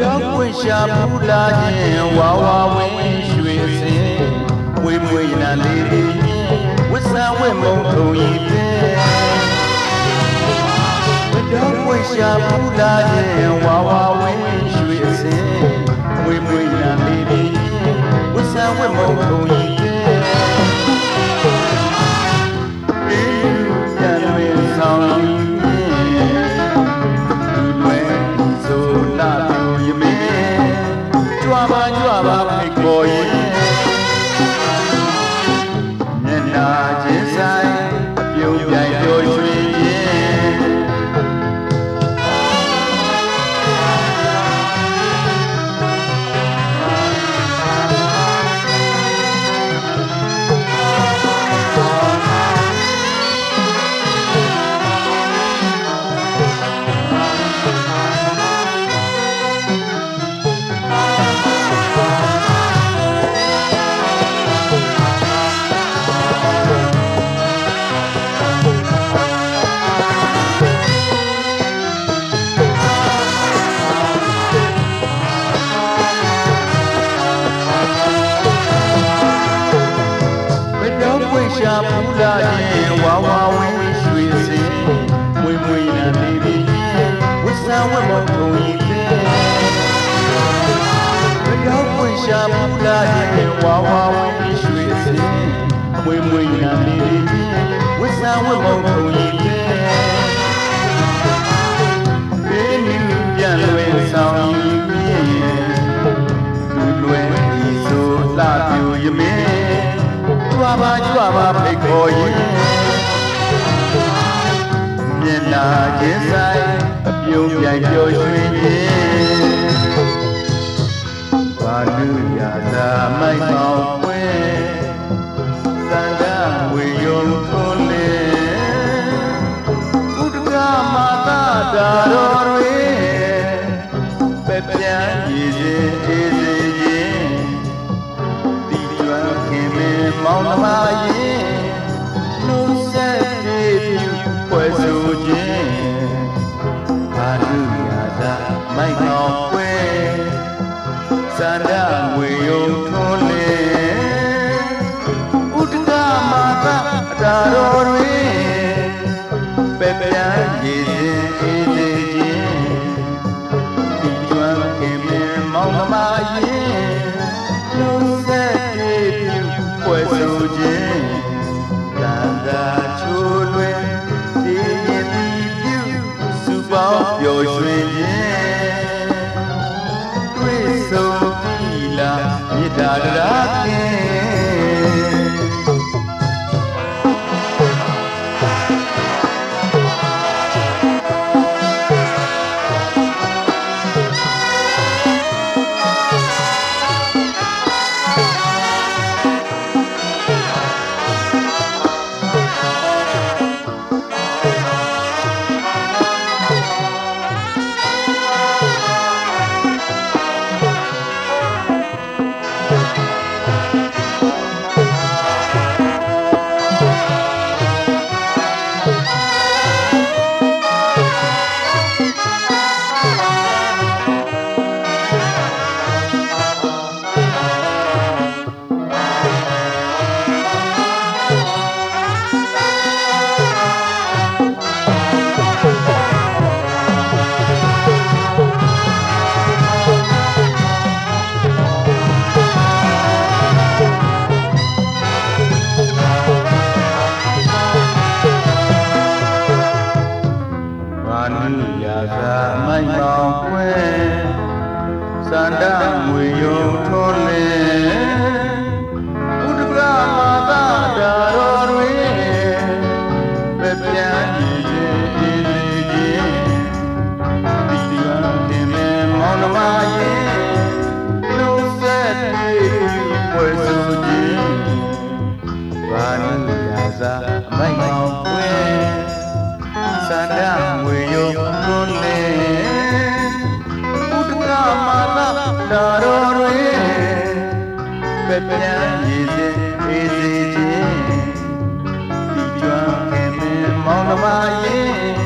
တော့ပွင့်ရှာပူလာခြင်းဝါဝါဝင်းရွှေစင်ဝေမွေနာလေးလေးဝဆံဝဲမုံထုံဤပင်တော့ပွင့်ရှာပူလာခြင်းဝါဝါဝ ရှာပူလာရင်ဝါဝါဝင်းရွှေစင်မွေမွေနာနေပြီဝဆံဝဲမုံကြီးတဲ့ဘယ်တော့ပွင့်ရှာပူလာရင်ဝါဝါဝင်းရွှေစင်မွေမွေနာနေပြီဝဆံဝဲမုံကြီး ချင်းဆိုင်အပြုံးပြိုင်ပျော်ရွှင်ခြင်းဘာလူရာသာမိုက်မောင်ပွင့်သန္တာဝေယုံထွန်းလေဥဒကမာတာဒါတော်တွေပဲပြန်ရည်စင်အေးစေခြင်းတီကျွမ်းခင်မင်းမောင်နှမရင် သာအတာတော်တွေပဲပြန်ရည်စင်အေးစေခြင်းတီကျွမ်းခင်မင်းမောင်နှမရင်လုံးဆက်ပြေပြူပွဲဆိုခြင်းတန်တာချိုးလွင်ဒီရင်ဒီပြူစုပေါင်းပျော်ရွှင်ခြင်းတွေ့ဆုံပြီလားမေတ္တာတရားခင် န္ဒငွေ တော်တော်တွင်ပပြန်ရည်စင်အေးစေခြင်းဒီကြွယ်မင်းမောင်နှမရင်